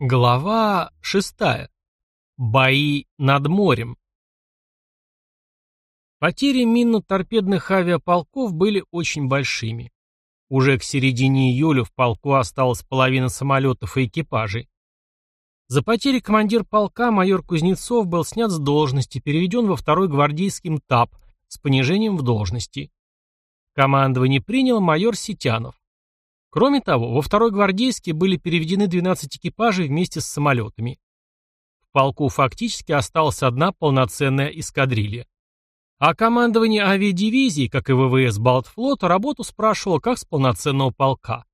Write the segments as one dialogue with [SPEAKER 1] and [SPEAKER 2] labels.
[SPEAKER 1] Глава шестая. Бои над морем. Потери минно-торпедных авиаполков были очень большими. Уже к середине июля в полку осталась половина самолетов и экипажей. За потери командир полка майор Кузнецов был снят с должности, переведен во второй гвардейский МТАП с понижением в должности. Командование принял майор Ситянов. Кроме того, во второй гвардейский были переведены 12 экипажей вместе с самолетами. В полку фактически осталась одна полноценная эскадрилья. А командование авиадивизии, как и ВВС Балтфлота, работу спрашивало как с полноценного полка.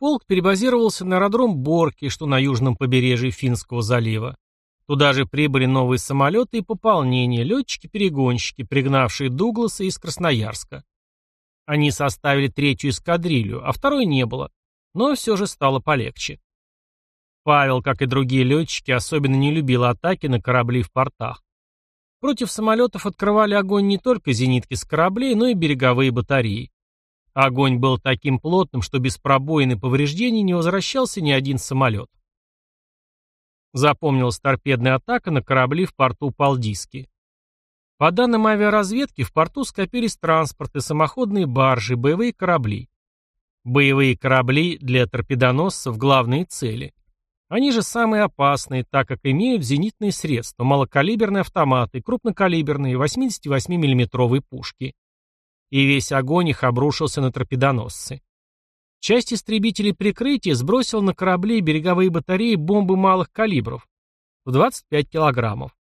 [SPEAKER 1] Полк перебазировался на аэродром Борки, что на южном побережье Финского залива. Туда же прибыли новые самолеты и пополнения, летчики-перегонщики, пригнавшие Дугласа из Красноярска. Они составили третью эскадрилью, а второй не было, но все же стало полегче. Павел, как и другие летчики, особенно не любил атаки на корабли в портах. Против самолетов открывали огонь не только зенитки с кораблей, но и береговые батареи. Огонь был таким плотным, что без пробоин и повреждений не возвращался ни один самолет. Запомнилась торпедная атака на корабли в порту Палдиски. По данным авиаразведки, в порту скопились транспорты, самоходные баржи, боевые корабли. Боевые корабли для торпедоносцев – главные цели. Они же самые опасные, так как имеют зенитные средства, малокалиберные автоматы, крупнокалиберные 88 миллиметровые пушки. И весь огонь их обрушился на торпедоносцы. Часть истребителей прикрытия сбросила на корабли береговые батареи бомбы малых калибров в 25 килограммов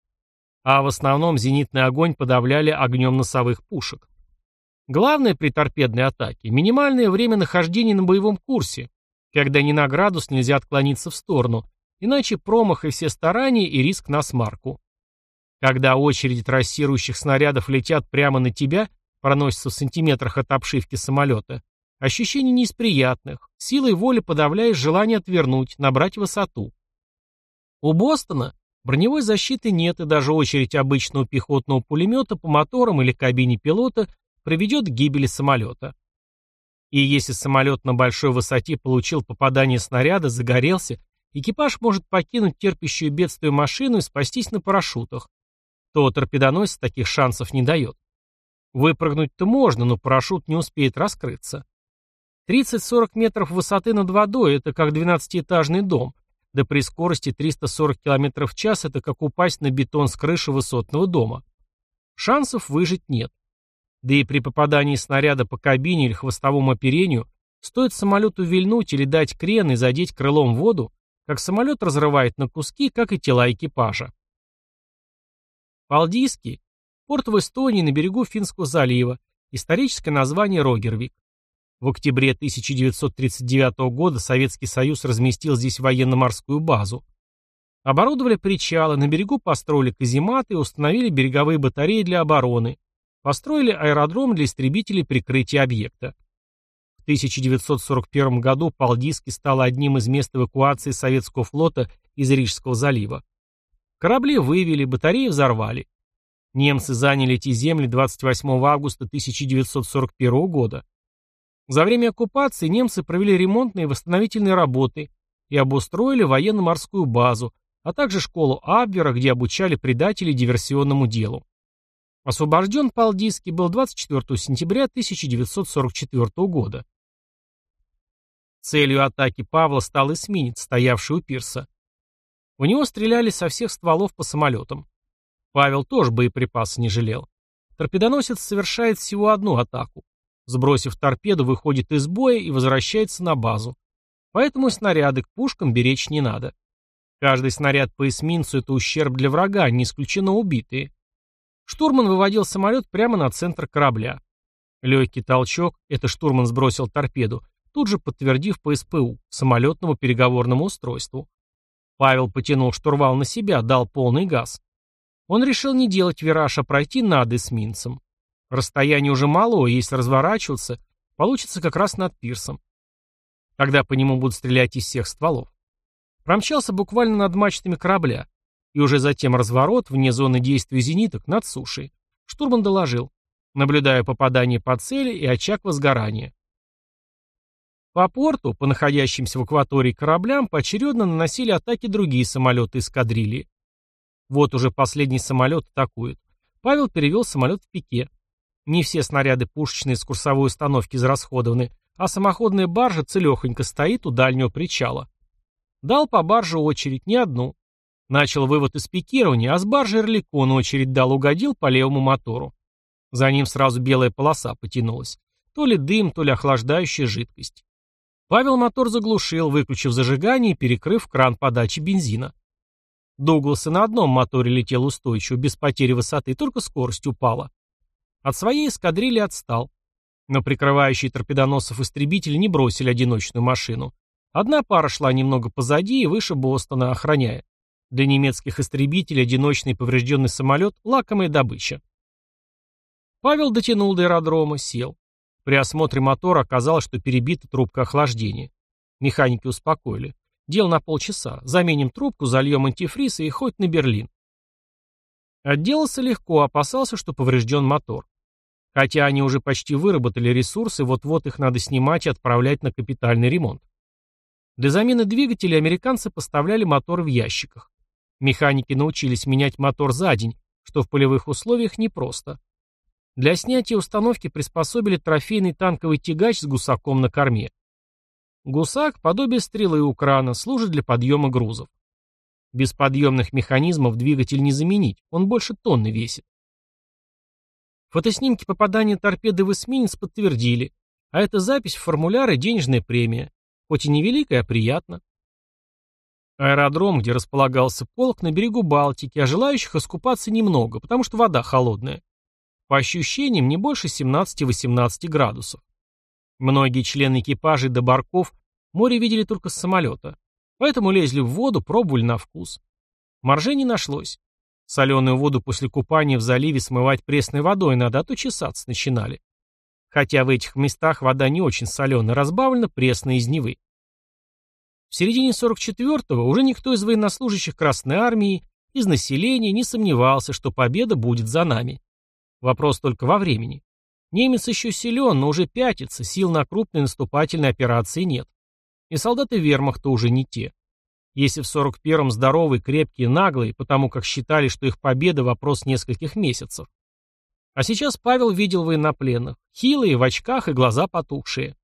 [SPEAKER 1] а в основном зенитный огонь подавляли огнем носовых пушек. Главное при торпедной атаке – минимальное время нахождения на боевом курсе, когда ни на градус нельзя отклониться в сторону, иначе промах и все старания и риск на смарку. Когда очереди трассирующих снарядов летят прямо на тебя, проносятся в сантиметрах от обшивки самолета, ощущение не из приятных, силой воли подавляешь желание отвернуть, набрать высоту. У Бостона Броневой защиты нет, и даже очередь обычного пехотного пулемета по моторам или кабине пилота приведет к гибели самолета. И если самолет на большой высоте получил попадание снаряда, загорелся, экипаж может покинуть терпящую бедствие машину и спастись на парашютах, то торпедоносец таких шансов не дает. Выпрыгнуть-то можно, но парашют не успеет раскрыться. 30-40 метров высоты над водой – это как 12-этажный дом, да при скорости 340 км в час это как упасть на бетон с крыши высотного дома. Шансов выжить нет. Да и при попадании снаряда по кабине или хвостовому оперению стоит самолету вильнуть или дать крен и задеть крылом воду, как самолет разрывает на куски, как и тела экипажа. Палдийский – порт в Эстонии на берегу Финского залива, историческое название Рогервик. В октябре 1939 года Советский Союз разместил здесь военно-морскую базу. Оборудовали причалы, на берегу построили казематы и установили береговые батареи для обороны. Построили аэродром для истребителей прикрытия объекта. В 1941 году Палдиски стало одним из мест эвакуации советского флота из Рижского залива. Корабли вывели, батареи взорвали. Немцы заняли эти земли 28 августа 1941 года. За время оккупации немцы провели ремонтные и восстановительные работы и обустроили военно-морскую базу, а также школу Абвера, где обучали предателей диверсионному делу. Освобожден Палдиский был 24 сентября 1944 года. Целью атаки Павла стал эсминец, стоявший у пирса. У него стреляли со всех стволов по самолетам. Павел тоже боеприпасы не жалел. Торпедоносец совершает всего одну атаку. Сбросив торпеду, выходит из боя и возвращается на базу. Поэтому снаряды к пушкам беречь не надо. Каждый снаряд по эсминцу – это ущерб для врага, не исключено убитые. Штурман выводил самолет прямо на центр корабля. Легкий толчок – это штурман сбросил торпеду, тут же подтвердив по СПУ, самолетному переговорному устройству. Павел потянул штурвал на себя, дал полный газ. Он решил не делать вираж, а пройти над эсминцем. Расстояние уже мало, если разворачиваться, получится как раз над пирсом. Тогда по нему будут стрелять из всех стволов. Промчался буквально над мачтами корабля, и уже затем разворот, вне зоны действия зениток, над сушей. Штурман доложил. Наблюдаю попадание по цели и очаг возгорания. По порту, по находящимся в акватории кораблям, поочередно наносили атаки другие самолеты эскадрильи. Вот уже последний самолет атакует. Павел перевел самолет в пике. Не все снаряды пушечные с курсовой установки израсходованы, а самоходная баржа целехонько стоит у дальнего причала. Дал по барже очередь, не одну. Начал вывод из пикирования, а с баржи Эрликон очередь дал, угодил по левому мотору. За ним сразу белая полоса потянулась. То ли дым, то ли охлаждающая жидкость. Павел мотор заглушил, выключив зажигание и перекрыв кран подачи бензина. Дуглас и на одном моторе летел устойчиво, без потери высоты, только скорость упала. От своей эскадрильи отстал. Но прикрывающие торпедоносов истребители не бросили одиночную машину. Одна пара шла немного позади и выше Бостона, охраняя. Для немецких истребителей одиночный поврежденный самолет – лакомая добыча. Павел дотянул до аэродрома, сел. При осмотре мотора оказалось, что перебита трубка охлаждения. Механики успокоили. Дело на полчаса. Заменим трубку, зальем антифриз и хоть на Берлин. Отделался легко, опасался, что поврежден мотор. Хотя они уже почти выработали ресурсы, вот-вот их надо снимать и отправлять на капитальный ремонт. Для замены двигателя американцы поставляли моторы в ящиках. Механики научились менять мотор за день, что в полевых условиях непросто. Для снятия установки приспособили трофейный танковый тягач с гусаком на корме. Гусак, подобие стрелы у крана, служит для подъема грузов. Без подъемных механизмов двигатель не заменить, он больше тонны весит. Фотоснимки попадания торпеды в эсминец подтвердили, а эта запись в формуляре денежная премия, хоть и невеликая, а приятно. Аэродром, где располагался полк, на берегу Балтики, а желающих искупаться немного, потому что вода холодная. По ощущениям, не больше 17-18 градусов. Многие члены экипажей до барков море видели только с самолета, поэтому лезли в воду, пробовали на вкус. Моржей не нашлось. Соленую воду после купания в заливе смывать пресной водой надо, а то чесаться начинали. Хотя в этих местах вода не очень соленая, разбавлена пресной из Невы. В середине 44-го уже никто из военнослужащих Красной Армии, из населения не сомневался, что победа будет за нами. Вопрос только во времени. Немец еще силен, но уже пятится, сил на крупные наступательные операции нет. И солдаты вермахта уже не те. Если в 41-м здоровые, крепкие, наглые, потому как считали, что их победа – вопрос нескольких месяцев. А сейчас Павел видел военнопленных, хилые, в очках и глаза потухшие.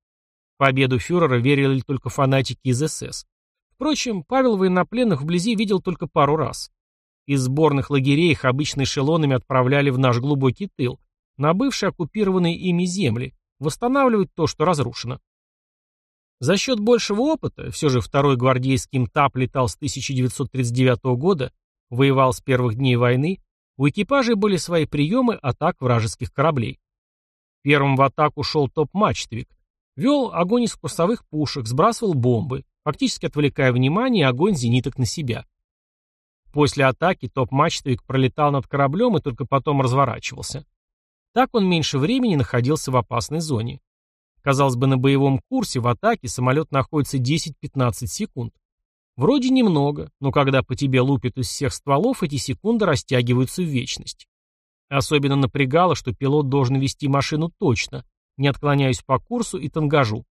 [SPEAKER 1] победу фюрера верили только фанатики из СС. Впрочем, Павел военнопленных вблизи видел только пару раз. Из сборных лагерей их обычно эшелонами отправляли в наш глубокий тыл, на бывшие оккупированные ими земли, восстанавливать то, что разрушено. За счет большего опыта, все же второй гвардейский МТАП летал с 1939 года, воевал с первых дней войны, у экипажей были свои приемы атак вражеских кораблей. Первым в атаку шел топ-мачтовик. Вел огонь из курсовых пушек, сбрасывал бомбы, фактически отвлекая внимание и огонь зениток на себя. После атаки топ-мачтовик пролетал над кораблем и только потом разворачивался. Так он меньше времени находился в опасной зоне. Казалось бы, на боевом курсе в атаке самолет находится 10-15 секунд. Вроде немного, но когда по тебе лупят из всех стволов, эти секунды растягиваются в вечность. Особенно напрягало, что пилот должен вести машину точно, не отклоняясь по курсу и тангажу.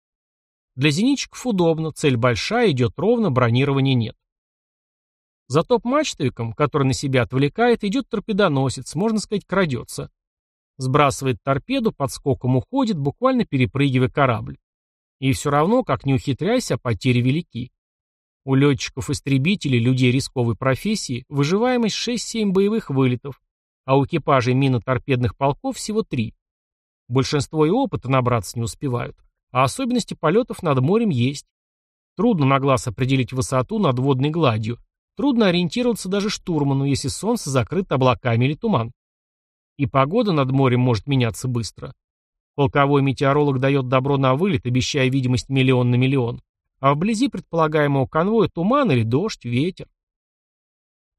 [SPEAKER 1] Для зенитчиков удобно, цель большая, идет ровно, бронирования нет. За топ-мачтовиком, который на себя отвлекает, идет торпедоносец, можно сказать, крадется. Сбрасывает торпеду, подскоком уходит, буквально перепрыгивая корабль. И все равно, как не ухитряйся, потери велики. У летчиков-истребителей, людей рисковой профессии, выживаемость 6-7 боевых вылетов, а у экипажей миноторпедных полков всего 3. Большинство и опыта набраться не успевают, а особенности полетов над морем есть. Трудно на глаз определить высоту над водной гладью, Трудно ориентироваться даже штурману, если солнце закрыто облаками или туман. И погода над морем может меняться быстро. Полковой метеоролог дает добро на вылет, обещая видимость миллион на миллион. А вблизи предполагаемого конвоя туман или дождь, ветер.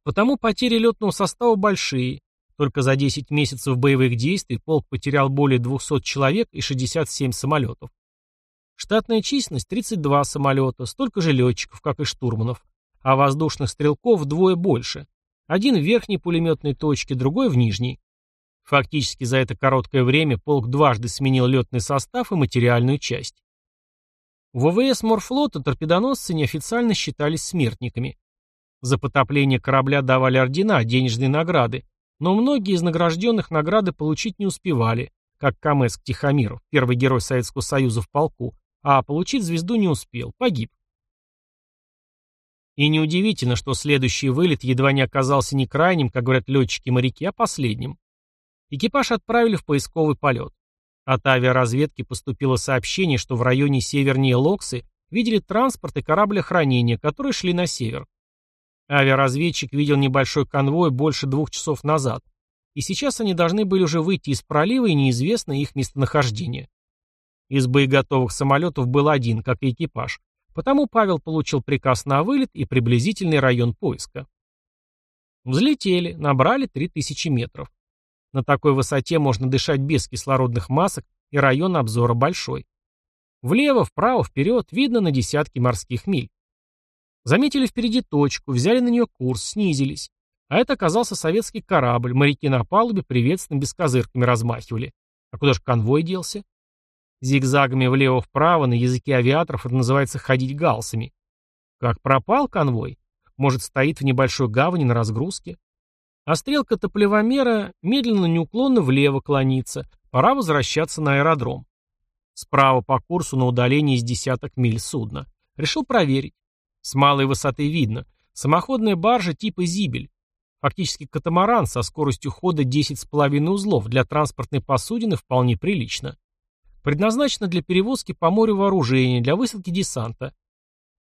[SPEAKER 1] Потому потери летного состава большие. Только за 10 месяцев боевых действий полк потерял более 200 человек и 67 самолетов. Штатная численность 32 самолета, столько же летчиков, как и штурманов а воздушных стрелков вдвое больше. Один в верхней пулеметной точке, другой в нижней. Фактически за это короткое время полк дважды сменил летный состав и материальную часть. В ВВС Морфлота торпедоносцы неофициально считались смертниками. За потопление корабля давали ордена, денежные награды, но многие из награжденных награды получить не успевали, как Камеск Тихомиров, первый герой Советского Союза в полку, а получить звезду не успел, погиб. И неудивительно, что следующий вылет едва не оказался не крайним, как говорят летчики-моряки, а последним. Экипаж отправили в поисковый полет. От авиаразведки поступило сообщение, что в районе севернее Локсы видели транспорт и корабль охранения, которые шли на север. Авиаразведчик видел небольшой конвой больше двух часов назад, и сейчас они должны были уже выйти из пролива, и неизвестно их местонахождение. Из боеготовых самолетов был один, как и экипаж, потому Павел получил приказ на вылет и приблизительный район поиска. Взлетели, набрали 3000 метров. На такой высоте можно дышать без кислородных масок, и район обзора большой. Влево, вправо, вперед видно на десятки морских миль. Заметили впереди точку, взяли на нее курс, снизились. А это оказался советский корабль, моряки на палубе приветственно без козырками размахивали. А куда же конвой делся? Зигзагами влево-вправо на языке авиаторов это называется ходить галсами. Как пропал конвой? Может, стоит в небольшой гавани на разгрузке? А стрелка топлевомера медленно неуклонно влево клонится. Пора возвращаться на аэродром. Справа по курсу на удалении из десяток миль судна. Решил проверить. С малой высоты видно. Самоходная баржа типа «Зибель». Фактически катамаран со скоростью хода 10,5 узлов для транспортной посудины вполне прилично. Предназначена для перевозки по морю вооружения, для высадки десанта.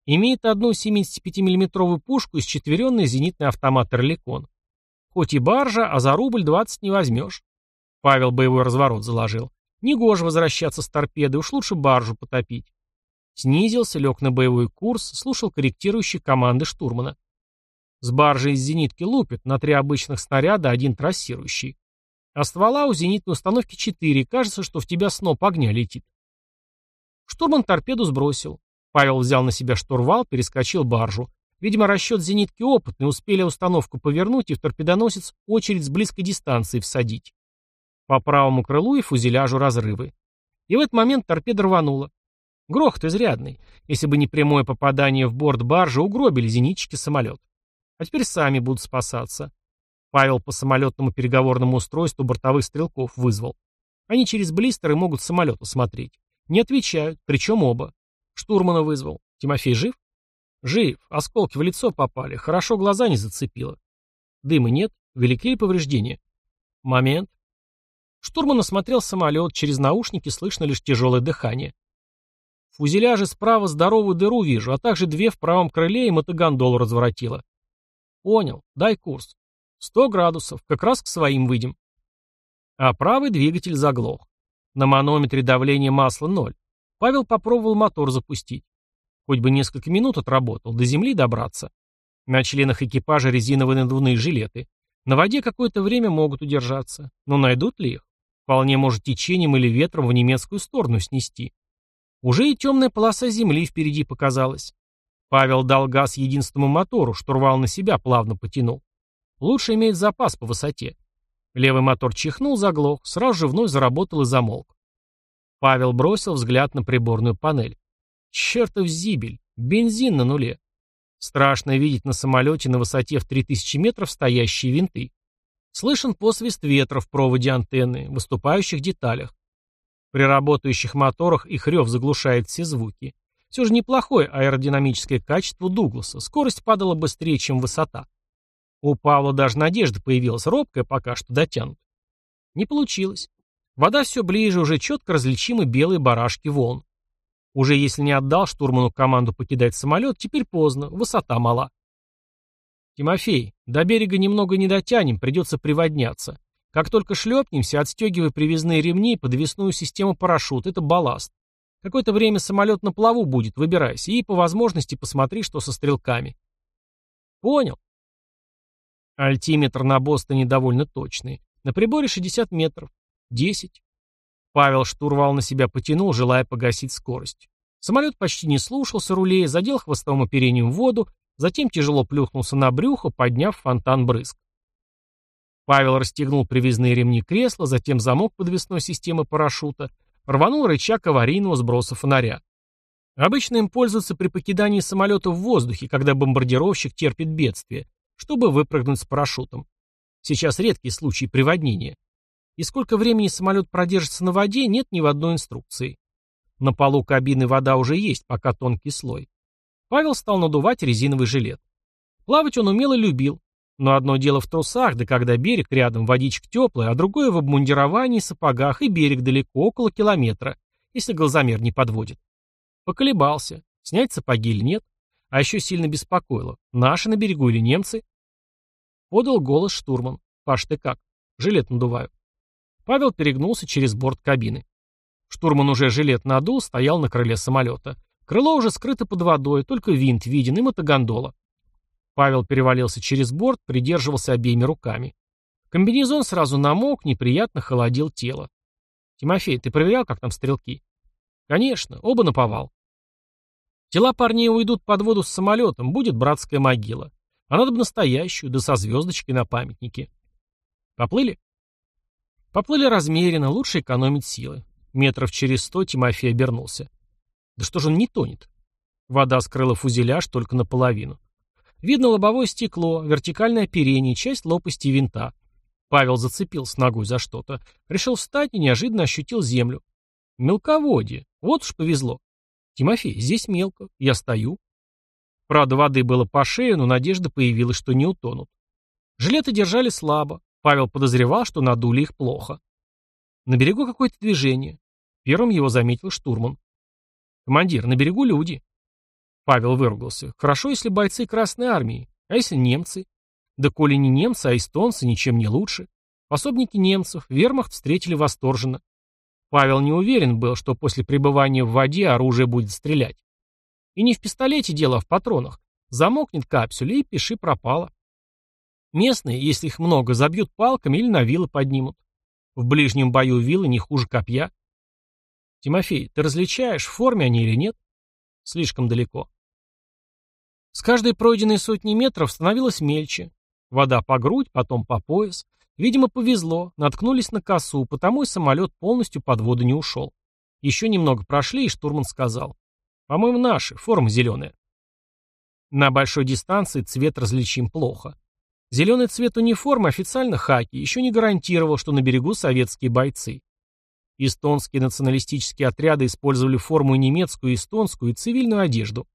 [SPEAKER 1] Имеет одну 75 миллиметровую пушку и счетверенный зенитный автомат «Орликон». Хоть и баржа, а за рубль 20 не возьмешь. Павел боевой разворот заложил. Негоже возвращаться с торпедой, уж лучше баржу потопить. Снизился, лег на боевой курс, слушал корректирующие команды штурмана. С баржи из зенитки лупят, на три обычных снаряда, один трассирующий. А ствола у зенитной установки четыре, кажется, что в тебя сноп огня летит. Штурман торпеду сбросил. Павел взял на себя штурвал, перескочил баржу. Видимо, расчет зенитки опытный, успели установку повернуть и в торпедоносец очередь с близкой дистанции всадить. По правому крылу и фузеляжу разрывы. И в этот момент торпеда рванула. Грохот изрядный. Если бы не прямое попадание в борт баржи, угробили зенитчики самолет. А теперь сами будут спасаться. Павел по самолетному переговорному устройству бортовых стрелков вызвал. Они через блистеры могут самолет осмотреть. Не отвечают, причем оба. Штурмана вызвал. Тимофей жив? Жив. Осколки в лицо попали. Хорошо глаза не зацепило. Дыма нет. Велики ли повреждения? Момент. Штурман осмотрел самолет. Через наушники слышно лишь тяжелое дыхание. В фузеляже справа здоровую дыру вижу, а также две в правом крыле и мотогондолу разворотила. Понял. Дай курс. Сто градусов. Как раз к своим выйдем. А правый двигатель заглох. На манометре давление масла ноль. Павел попробовал мотор запустить. Хоть бы несколько минут отработал, до земли добраться. На членах экипажа резиновые надувные жилеты. На воде какое-то время могут удержаться. Но найдут ли их? Вполне может течением или ветром в немецкую сторону снести. Уже и темная полоса земли впереди показалась. Павел дал газ единственному мотору, штурвал на себя плавно потянул. Лучше иметь запас по высоте. Левый мотор чихнул, заглох, сразу же вновь заработал и замолк. Павел бросил взгляд на приборную панель. Чертов зибель, бензин на нуле. Страшно видеть на самолете на высоте в 3000 метров стоящие винты. Слышен посвист ветра в проводе антенны, в выступающих деталях. При работающих моторах их рев заглушает все звуки. Все же неплохое аэродинамическое качество Дугласа. Скорость падала быстрее, чем высота. У Павла даже надежда появилась, робкая пока что дотянут. Не получилось. Вода все ближе, уже четко различимы белые барашки волн. Уже если не отдал штурману команду покидать самолет, теперь поздно, высота мала. «Тимофей, до берега немного не дотянем, придется приводняться. Как только шлепнемся, отстегивай привязные ремни и подвесную систему парашют. Это балласт. Какое-то время самолет на плаву будет, выбирайся. И по возможности посмотри, что со стрелками. Понял. Альтиметр на Бостоне довольно точный. На приборе 60 метров. 10. Павел штурвал на себя потянул, желая погасить скорость. Самолет почти не слушался рулей, задел хвостовым оперением воду, затем тяжело плюхнулся на брюхо, подняв фонтан брызг. Павел расстегнул привязные ремни кресла, затем замок подвесной системы парашюта, рванул рычаг аварийного сброса фонаря. Обычно им пользуются при покидании самолета в воздухе, когда бомбардировщик терпит бедствие, чтобы выпрыгнуть с парашютом. Сейчас редкий случай приводнения. И сколько времени самолет продержится на воде, нет ни в одной инструкции. На полу кабины вода уже есть, пока тонкий слой. Павел стал надувать резиновый жилет. Плавать он умело любил, но одно дело в трусах, да когда берег рядом, водичка теплая, а другое в обмундировании, сапогах, и берег далеко, около километра, если глазомер не подводит. Поколебался, снять сапоги или нет. А еще сильно беспокоило, наши на берегу или немцы? Подал голос штурман. Паш, ты как? Жилет надуваю. Павел перегнулся через борт кабины. Штурман уже жилет надул, стоял на крыле самолета. Крыло уже скрыто под водой, только винт виден и мотогондола. Павел перевалился через борт, придерживался обеими руками. Комбинезон сразу намок, неприятно холодил тело. «Тимофей, ты проверял, как там стрелки?» «Конечно, оба наповал. Тела парней уйдут под воду с самолетом, будет братская могила. А надо бы настоящую, да со звездочкой на памятнике. Поплыли? Поплыли размеренно, лучше экономить силы. Метров через сто Тимофей обернулся. Да что же он не тонет? Вода скрыла фузеляж только наполовину. Видно лобовое стекло, вертикальное оперение, часть лопасти винта. Павел зацепился ногой за что-то. Решил встать и неожиданно ощутил землю. Мелководье. Вот уж повезло. «Тимофей, здесь мелко. Я стою». Правда, воды было по шею, но надежда появилась, что не утонут. Жилеты держали слабо. Павел подозревал, что надули их плохо. На берегу какое-то движение. Первым его заметил штурман. «Командир, на берегу люди». Павел выругался. «Хорошо, если бойцы Красной Армии. А если немцы? Да коли не немцы, а эстонцы, ничем не лучше. Пособники немцев, вермахт встретили восторженно. Павел не уверен был, что после пребывания в воде оружие будет стрелять. И не в пистолете дело, а в патронах. Замокнет капсюля и пиши пропало. Местные, если их много, забьют палками или на вилы поднимут. В ближнем бою вилы не хуже копья. Тимофей, ты различаешь, в форме они или нет? Слишком далеко. С каждой пройденной сотни метров становилось мельче. Вода по грудь, потом по пояс. Видимо, повезло, наткнулись на косу, потому и самолет полностью под воду не ушел. Еще немного прошли, и штурман сказал. По-моему, наши, форма зеленая. На большой дистанции цвет различим плохо. Зеленый цвет униформы официально хаки, еще не гарантировал, что на берегу советские бойцы. Эстонские националистические отряды использовали форму и немецкую, и эстонскую, и цивильную одежду.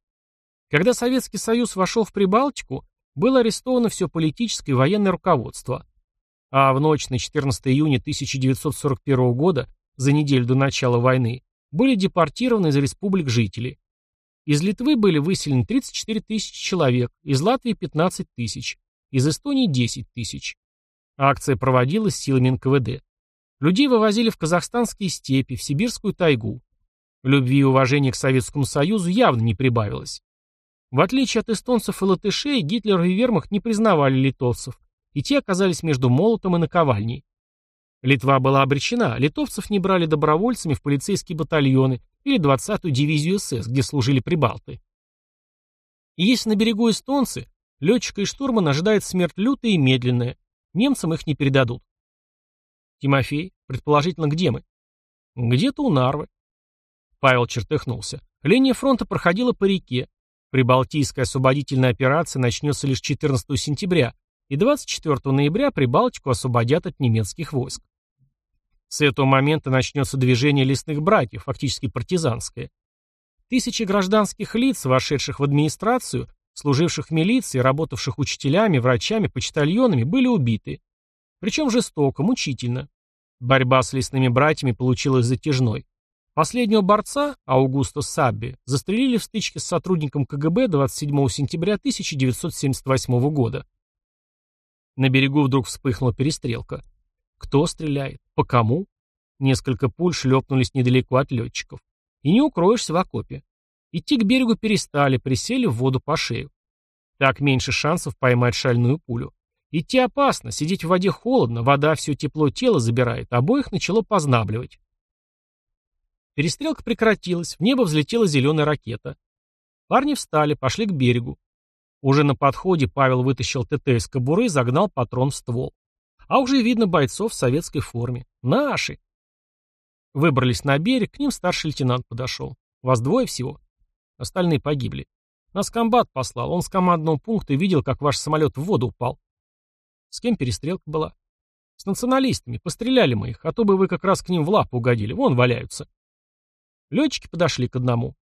[SPEAKER 1] Когда Советский Союз вошел в Прибалтику, было арестовано все политическое и военное руководство а в ночь на 14 июня 1941 года, за неделю до начала войны, были депортированы из республик жители. Из Литвы были выселены 34 тысячи человек, из Латвии 15 тысяч, из Эстонии 10 тысяч. Акция проводилась силами НКВД. Людей вывозили в казахстанские степи, в сибирскую тайгу. Любви и уважения к Советскому Союзу явно не прибавилось. В отличие от эстонцев и латышей, Гитлер и Вермахт не признавали литовцев, и те оказались между молотом и наковальней. Литва была обречена, литовцев не брали добровольцами в полицейские батальоны или 20-ю дивизию СС, где служили прибалты. И если на берегу эстонцы, летчика и штурман ожидает смерть лютая и медленная, немцам их не передадут. Тимофей, предположительно, где мы? Где-то у Нарвы. Павел чертыхнулся. Линия фронта проходила по реке. Прибалтийская освободительная операция начнется лишь 14 сентября, и 24 ноября Прибалтику освободят от немецких войск. С этого момента начнется движение лесных братьев, фактически партизанское. Тысячи гражданских лиц, вошедших в администрацию, служивших в милиции, работавших учителями, врачами, почтальонами, были убиты. Причем жестоко, мучительно. Борьба с лесными братьями получилась затяжной. Последнего борца, Аугусто Сабби, застрелили в стычке с сотрудником КГБ 27 сентября 1978 года. На берегу вдруг вспыхнула перестрелка. Кто стреляет? По кому? Несколько пуль шлепнулись недалеко от летчиков. И не укроешься в окопе. Идти к берегу перестали, присели в воду по шею. Так меньше шансов поймать шальную пулю. Идти опасно, сидеть в воде холодно, вода все тепло тела забирает, обоих начало познабливать. Перестрелка прекратилась, в небо взлетела зеленая ракета. Парни встали, пошли к берегу. Уже на подходе Павел вытащил ТТ из кобуры и загнал патрон в ствол. А уже видно бойцов в советской форме. Наши. Выбрались на берег, к ним старший лейтенант подошел. Вас двое всего? Остальные погибли. Нас комбат послал, он с командного пункта видел, как ваш самолет в воду упал. С кем перестрелка была? С националистами, постреляли мы их, а то бы вы как раз к ним в лапу угодили, вон валяются. Летчики подошли к одному.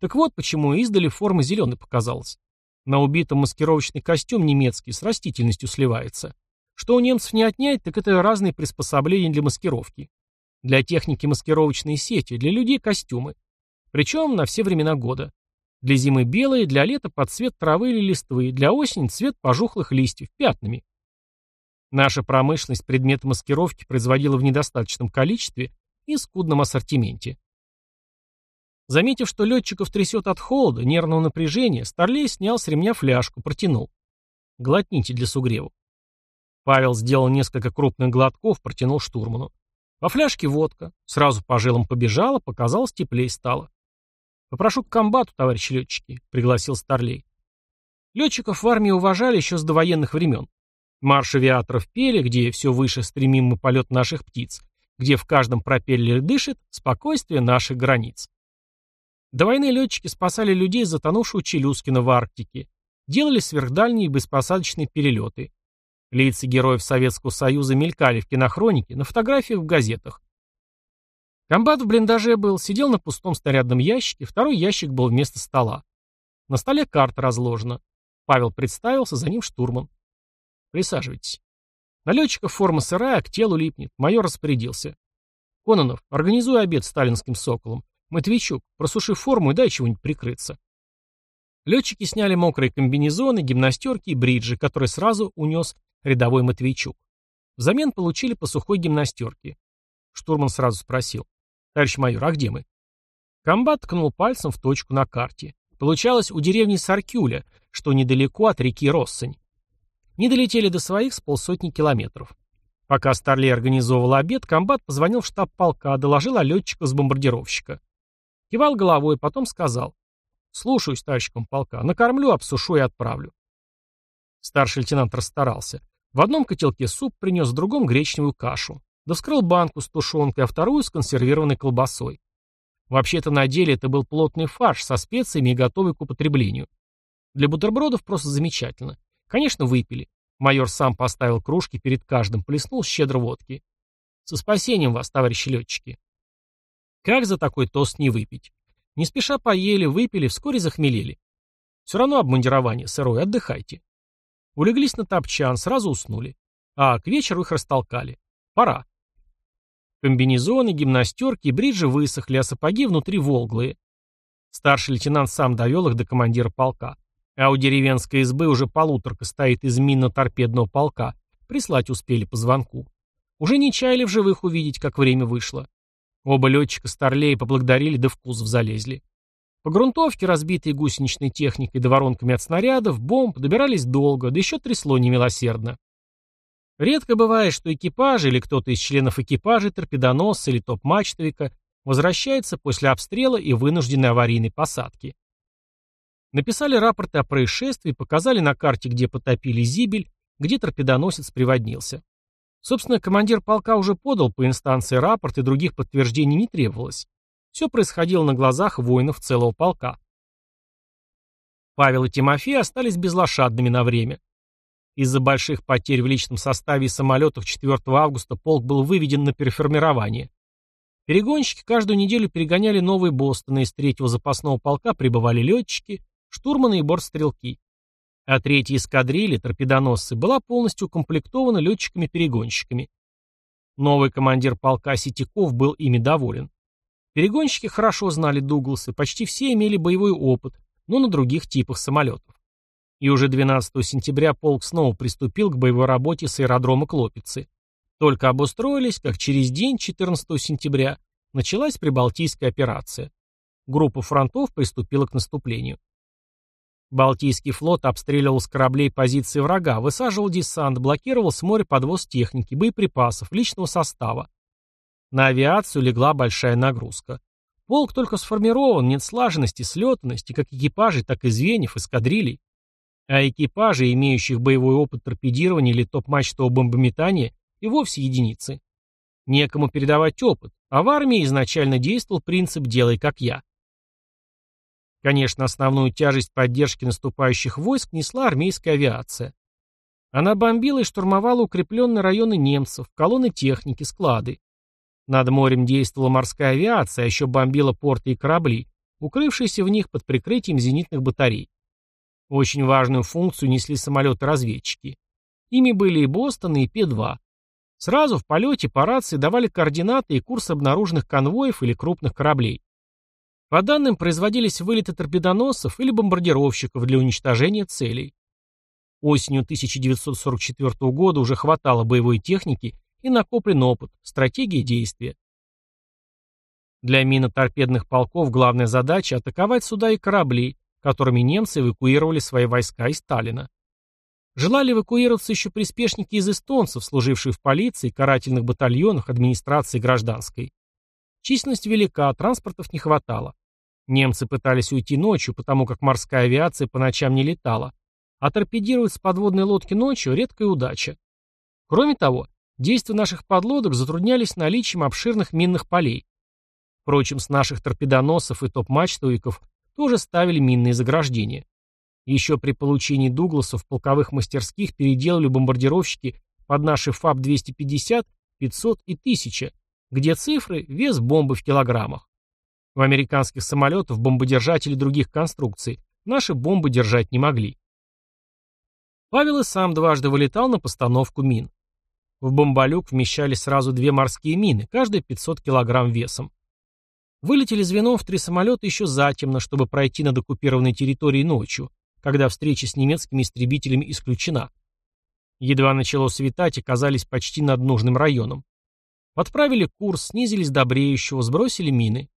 [SPEAKER 1] Так вот, почему издали форма зеленой показалась. На убитом маскировочный костюм немецкий с растительностью сливается. Что у немцев не отнять, так это разные приспособления для маскировки. Для техники маскировочные сети, для людей костюмы. Причем на все времена года. Для зимы белые, для лета под цвет травы или листвы, для осени цвет пожухлых листьев, пятнами. Наша промышленность предметы маскировки производила в недостаточном количестве и скудном ассортименте. Заметив, что летчиков трясет от холода, нервного напряжения, Старлей снял с ремня фляжку, протянул. «Глотните для сугреву». Павел сделал несколько крупных глотков, протянул штурману. По фляжке водка. Сразу по жилам побежала, показалось, теплее стало. «Попрошу к комбату, товарищи летчики», — пригласил Старлей. Летчиков в армии уважали еще с довоенных времен. Марш авиаторов пели, где все выше стремим мы полет наших птиц, где в каждом пропеллере дышит спокойствие наших границ. До войны летчики спасали людей, затонувшего Челюскина в Арктике, делали сверхдальние беспосадочные перелеты. Лица героев Советского Союза мелькали в кинохронике, на фотографиях в газетах. Комбат в блиндаже был, сидел на пустом снарядном ящике, второй ящик был вместо стола. На столе карта разложена. Павел представился, за ним штурман. Присаживайтесь. На летчиков форма сырая, к телу липнет. Майор распорядился. Кононов, организуй обед сталинским соколом. Матвейчук, просуши форму и дай чего-нибудь прикрыться. Летчики сняли мокрые комбинезоны, гимнастерки и бриджи, которые сразу унес рядовой Матвейчук. Взамен получили по сухой гимнастерке. Штурман сразу спросил. «Товарищ майор, а где мы?» Комбат ткнул пальцем в точку на карте. Получалось у деревни Саркюля, что недалеко от реки Россань. Не долетели до своих с полсотни километров. Пока Старлей организовывал обед, комбат позвонил в штаб полка, доложил о летчиках с бомбардировщика. Кивал головой, потом сказал. «Слушаюсь, товарищ комполка. Накормлю, обсушу и отправлю». Старший лейтенант расстарался. В одном котелке суп принес, в другом гречневую кашу. Да банку с тушенкой, а вторую с консервированной колбасой. Вообще-то на деле это был плотный фарш со специями и готовый к употреблению. Для бутербродов просто замечательно. Конечно, выпили. Майор сам поставил кружки перед каждым, плеснул щедро водки. Со спасением вас, товарищи летчики. Как за такой тост не выпить? Не спеша поели, выпили, вскоре захмелели. Все равно обмундирование сырое, отдыхайте. Улеглись на топчан, сразу уснули. А к вечеру их растолкали. Пора. Комбинезоны, гимнастерки и бриджи высохли, а сапоги внутри волглые. Старший лейтенант сам довел их до командира полка. А у деревенской избы уже полуторка стоит из минно-торпедного полка. Прислать успели по звонку. Уже не чаяли в живых увидеть, как время вышло. Оба летчика Старлея поблагодарили, да в кузов залезли. По грунтовке, разбитой гусеничной техникой да воронками от снарядов, бомб, добирались долго, да еще трясло немилосердно. Редко бывает, что экипажи или кто-то из членов экипажа, торпедоносца или топ-мачтовика возвращается после обстрела и вынужденной аварийной посадки. Написали рапорты о происшествии, показали на карте, где потопили Зибель, где торпедоносец приводнился. Собственно, командир полка уже подал по инстанции рапорт, и других подтверждений не требовалось. Все происходило на глазах воинов целого полка. Павел и Тимофей остались безлошадными на время. Из-за больших потерь в личном составе самолетов 4 августа полк был выведен на переформирование. Перегонщики каждую неделю перегоняли новые Бостоны, из третьего запасного полка прибывали летчики, штурманы и бортстрелки а третья эскадрилья, торпедоносцы, была полностью укомплектована летчиками-перегонщиками. Новый командир полка Ситяков был ими доволен. Перегонщики хорошо знали Дугласы, почти все имели боевой опыт, но на других типах самолетов. И уже 12 сентября полк снова приступил к боевой работе с аэродрома Клопицы. Только обустроились, как через день, 14 сентября, началась Прибалтийская операция. Группа фронтов приступила к наступлению. Балтийский флот обстреливал с кораблей позиции врага, высаживал десант, блокировал с моря подвоз техники, боеприпасов, личного состава. На авиацию легла большая нагрузка. Полк только сформирован, нет слаженности, слетанности, как экипажей, так и звеньев, эскадрилей. А экипажей, имеющих боевой опыт торпедирования или топ-мачтового бомбометания, и вовсе единицы. Некому передавать опыт, а в армии изначально действовал принцип «делай как я». Конечно, основную тяжесть поддержки наступающих войск несла армейская авиация. Она бомбила и штурмовала укрепленные районы немцев, колонны техники, склады. Над морем действовала морская авиация, а еще бомбила порты и корабли, укрывшиеся в них под прикрытием зенитных батарей. Очень важную функцию несли самолеты-разведчики. Ими были и Бостон, и П-2. Сразу в полете по рации давали координаты и курс обнаруженных конвоев или крупных кораблей. По данным, производились вылеты торпедоносцев или бомбардировщиков для уничтожения целей. Осенью 1944 года уже хватало боевой техники и накоплен опыт, стратегии действия. Для миноторпедных полков главная задача – атаковать суда и корабли, которыми немцы эвакуировали свои войска из Сталина. Желали эвакуироваться еще приспешники из эстонцев, служившие в полиции, карательных батальонах, администрации гражданской. Численность велика, транспортов не хватало. Немцы пытались уйти ночью, потому как морская авиация по ночам не летала, а торпедировать с подводной лодки ночью – редкая удача. Кроме того, действия наших подлодок затруднялись наличием обширных минных полей. Впрочем, с наших торпедоносов и топ-мачтовиков тоже ставили минные заграждения. Еще при получении Дугласов в полковых мастерских переделали бомбардировщики под наши ФАБ-250, 500 и 1000, где цифры – вес бомбы в килограммах. В американских самолетах бомбодержатели других конструкций наши бомбы держать не могли. Павел и сам дважды вылетал на постановку мин. В бомболюк вмещали сразу две морские мины, каждая 500 килограмм весом. Вылетели звеном в три самолета еще затемно, чтобы пройти над оккупированной территорией ночью, когда встреча с немецкими истребителями исключена. Едва начало светать, оказались почти над нужным районом. Подправили курс, снизились до бреющего, сбросили мины.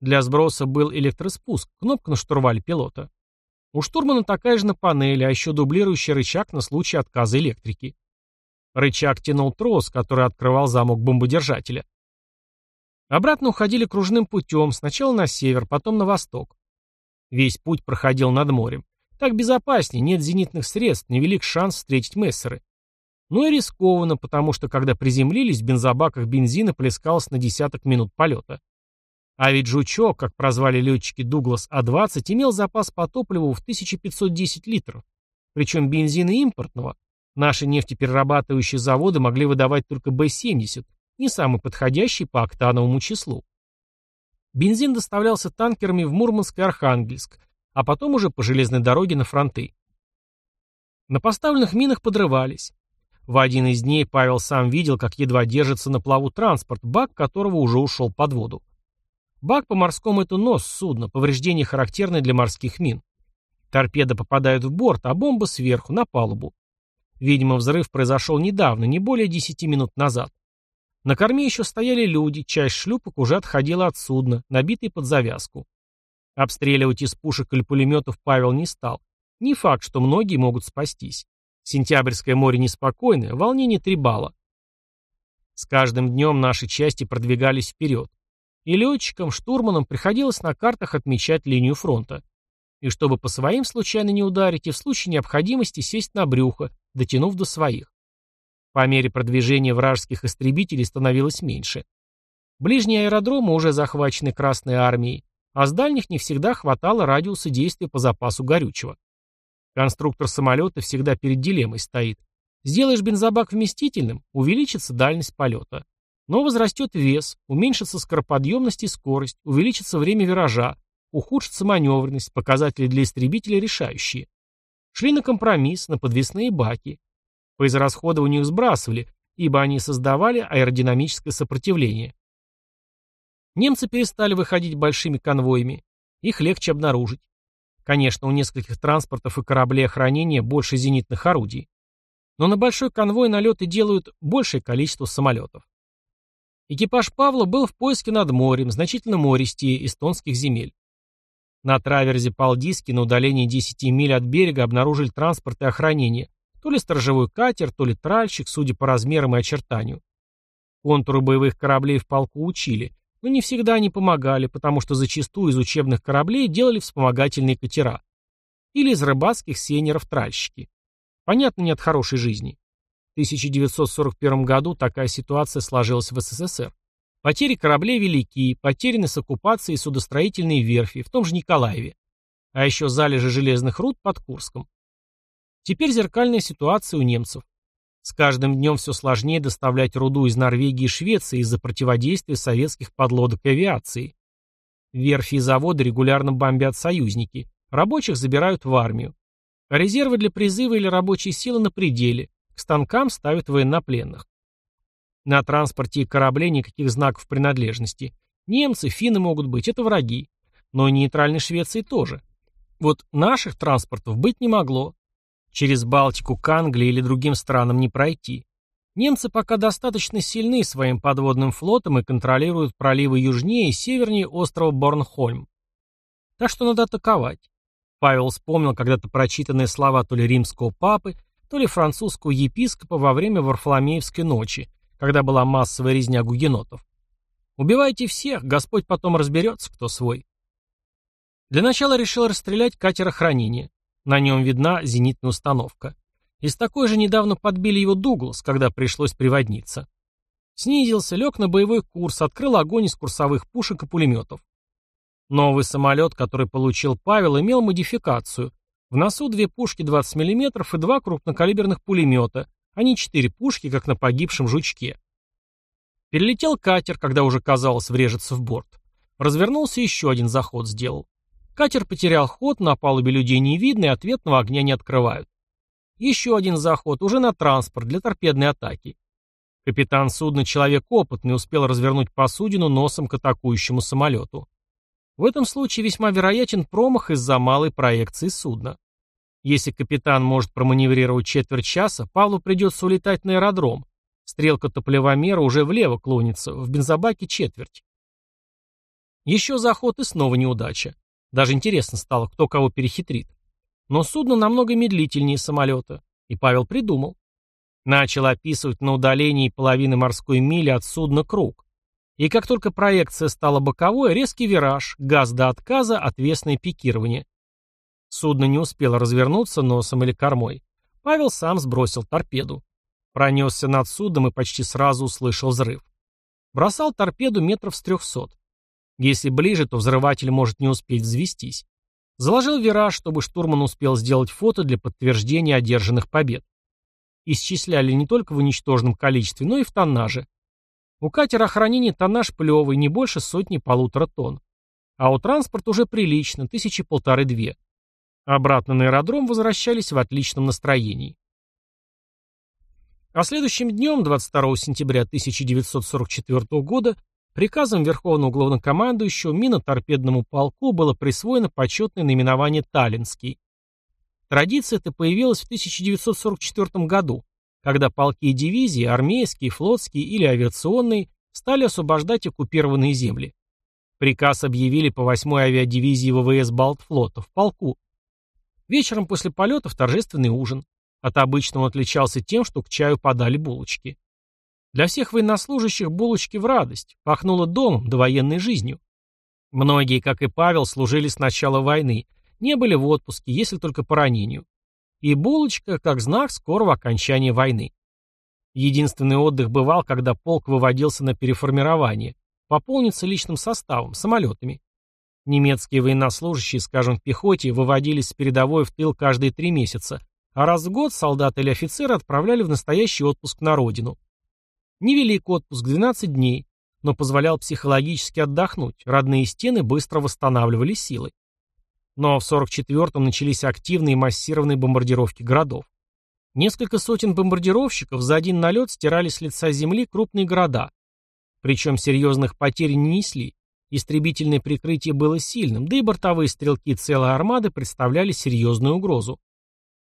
[SPEAKER 1] Для сброса был электроспуск, кнопка на штурвале пилота. У штурмана такая же на панели, а еще дублирующий рычаг на случай отказа электрики. Рычаг тянул трос, который открывал замок бомбодержателя. Обратно уходили кружным путем, сначала на север, потом на восток. Весь путь проходил над морем. Так безопаснее, нет зенитных средств, невелик шанс встретить мессеры. Ну и рискованно, потому что, когда приземлились, в бензобаках бензина плескалось на десяток минут полета. А ведь «Жучок», как прозвали летчики Дуглас А-20, имел запас по топливу в 1510 литров. Причем бензина импортного. Наши нефтеперерабатывающие заводы могли выдавать только Б-70, не самый подходящий по октановому числу. Бензин доставлялся танкерами в Мурманск и Архангельск, а потом уже по железной дороге на фронты. На поставленных минах подрывались. В один из дней Павел сам видел, как едва держится на плаву транспорт, бак которого уже ушел под воду. Бак по-морскому это нос судна, повреждение характерное для морских мин. Торпеда попадает в борт, а бомба сверху, на палубу. Видимо, взрыв произошел недавно, не более 10 минут назад. На корме еще стояли люди, часть шлюпок уже отходила от судна, набитой под завязку. Обстреливать из пушек или пулеметов Павел не стал. Не факт, что многие могут спастись. Сентябрьское море неспокойное, волнение три балла. С каждым днем наши части продвигались вперед. И летчикам, штурманам приходилось на картах отмечать линию фронта. И чтобы по своим случайно не ударить, и в случае необходимости сесть на брюхо, дотянув до своих. По мере продвижения вражеских истребителей становилось меньше. Ближние аэродромы уже захвачены Красной армией, а с дальних не всегда хватало радиуса действия по запасу горючего. Конструктор самолета всегда перед дилеммой стоит. Сделаешь бензобак вместительным, увеличится дальность полета. Но возрастет вес, уменьшится скороподъемность и скорость, увеличится время виража, ухудшится маневренность, показатели для истребителя решающие. Шли на компромисс, на подвесные баки. По израсходованию сбрасывали, ибо они создавали аэродинамическое сопротивление. Немцы перестали выходить большими конвоями. Их легче обнаружить. Конечно, у нескольких транспортов и кораблей охранения больше зенитных орудий. Но на большой конвой налеты делают большее количество самолетов. Экипаж Павла был в поиске над морем, значительно мористее эстонских земель. На траверзе Палдиски на удалении 10 миль от берега обнаружили транспорт и охранение, то ли сторожевой катер, то ли тральщик, судя по размерам и очертанию. Контуры боевых кораблей в полку учили, но не всегда они помогали, потому что зачастую из учебных кораблей делали вспомогательные катера. Или из рыбацких сейнеров тральщики. Понятно, не от хорошей жизни. В 1941 году такая ситуация сложилась в СССР. Потери кораблей велики, потеряны с оккупацией судостроительные верфи, в том же Николаеве. а еще залежи железных руд под Курском. Теперь зеркальная ситуация у немцев. С каждым днем все сложнее доставлять руду из Норвегии и Швеции из-за противодействия советских подлодок и авиации. Верфи и заводы регулярно бомбят союзники, рабочих забирают в армию. резервы для призыва или рабочей силы на пределе, к станкам ставят военнопленных. На транспорте и корабле никаких знаков принадлежности. Немцы, финны могут быть, это враги. Но и нейтральной Швеции тоже. Вот наших транспортов быть не могло. Через Балтику к Англии или другим странам не пройти. Немцы пока достаточно сильны своим подводным флотом и контролируют проливы южнее и севернее острова Борнхольм. Так что надо атаковать. Павел вспомнил когда-то прочитанные слова то ли римского папы, то ли французского епископа во время Варфоломеевской ночи, когда была массовая резня гугенотов. Убивайте всех, Господь потом разберется, кто свой. Для начала решил расстрелять катер охранения. На нем видна зенитная установка. Из такой же недавно подбили его Дуглас, когда пришлось приводниться. Снизился, лег на боевой курс, открыл огонь из курсовых пушек и пулеметов. Новый самолет, который получил Павел, имел модификацию, в носу две пушки 20 мм и два крупнокалиберных пулемета, а не четыре пушки, как на погибшем жучке. Перелетел катер, когда уже казалось врежется в борт. Развернулся еще один заход сделал. Катер потерял ход, на палубе людей не видно и ответного огня не открывают. Еще один заход, уже на транспорт, для торпедной атаки. Капитан судна человек опытный, успел развернуть посудину носом к атакующему самолету. В этом случае весьма вероятен промах из-за малой проекции судна. Если капитан может проманеврировать четверть часа, Павлу придется улетать на аэродром. Стрелка топлевомера уже влево клонится, в бензобаке четверть. Еще заход и снова неудача. Даже интересно стало, кто кого перехитрит. Но судно намного медлительнее самолета. И Павел придумал. Начал описывать на удалении половины морской мили от судна круг. И как только проекция стала боковой, резкий вираж, газ до отказа, отвесное пикирование. Судно не успело развернуться носом или кормой. Павел сам сбросил торпеду. Пронесся над судном и почти сразу услышал взрыв. Бросал торпеду метров с трехсот. Если ближе, то взрыватель может не успеть взвестись. Заложил вираж, чтобы штурман успел сделать фото для подтверждения одержанных побед. Исчисляли не только в уничтоженном количестве, но и в тоннаже. У катера охранения тоннаж плевый, не больше сотни-полутора тонн. А у транспорта уже прилично, тысячи полторы-две. Обратно на аэродром возвращались в отличном настроении. А следующим днем, 22 сентября 1944 года, приказом Верховного Главнокомандующего миноторпедному полку было присвоено почетное наименование «Таллинский». Традиция эта появилась в 1944 году, когда полки и дивизии, армейские, флотские или авиационные, стали освобождать оккупированные земли. Приказ объявили по 8-й авиадивизии ВВС Балтфлота в полку. Вечером после полетов торжественный ужин. От обычного он отличался тем, что к чаю подали булочки. Для всех военнослужащих булочки в радость, пахнуло домом, довоенной жизнью. Многие, как и Павел, служили с начала войны, не были в отпуске, если только по ранению. И булочка как знак скорого окончания войны. Единственный отдых бывал, когда полк выводился на переформирование, пополниться личным составом, самолетами. Немецкие военнослужащие, скажем, в пехоте, выводились с передовой в тыл каждые три месяца, а раз в год солдаты или офицеры отправляли в настоящий отпуск на родину. Невелик отпуск, 12 дней, но позволял психологически отдохнуть, родные стены быстро восстанавливали силы. Но в 44-м начались активные массированные бомбардировки городов. Несколько сотен бомбардировщиков за один налет стирали с лица земли крупные города. Причем серьезных потерь не несли. Истребительное прикрытие было сильным, да и бортовые стрелки целой армады представляли серьезную угрозу.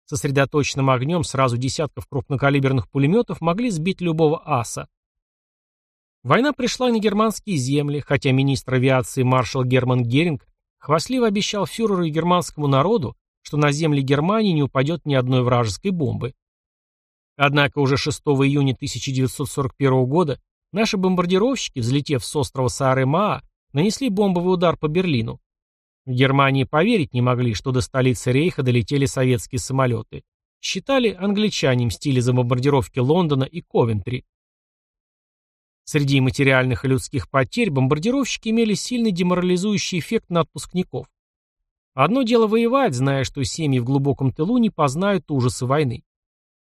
[SPEAKER 1] Сосредоточенным огнем сразу десятков крупнокалиберных пулеметов могли сбить любого аса. Война пришла на германские земли, хотя министр авиации маршал Герман Геринг Хвастливо обещал фюреру и германскому народу, что на земли Германии не упадет ни одной вражеской бомбы. Однако уже 6 июня 1941 года наши бомбардировщики, взлетев с острова Саарэ-Маа, нанесли бомбовый удар по Берлину. В Германии поверить не могли, что до столицы Рейха долетели советские самолеты. Считали, англичане мстили за бомбардировки Лондона и Ковентри. Среди материальных и людских потерь бомбардировщики имели сильный деморализующий эффект на отпускников. Одно дело воевать, зная, что семьи в глубоком тылу не познают ужасы войны.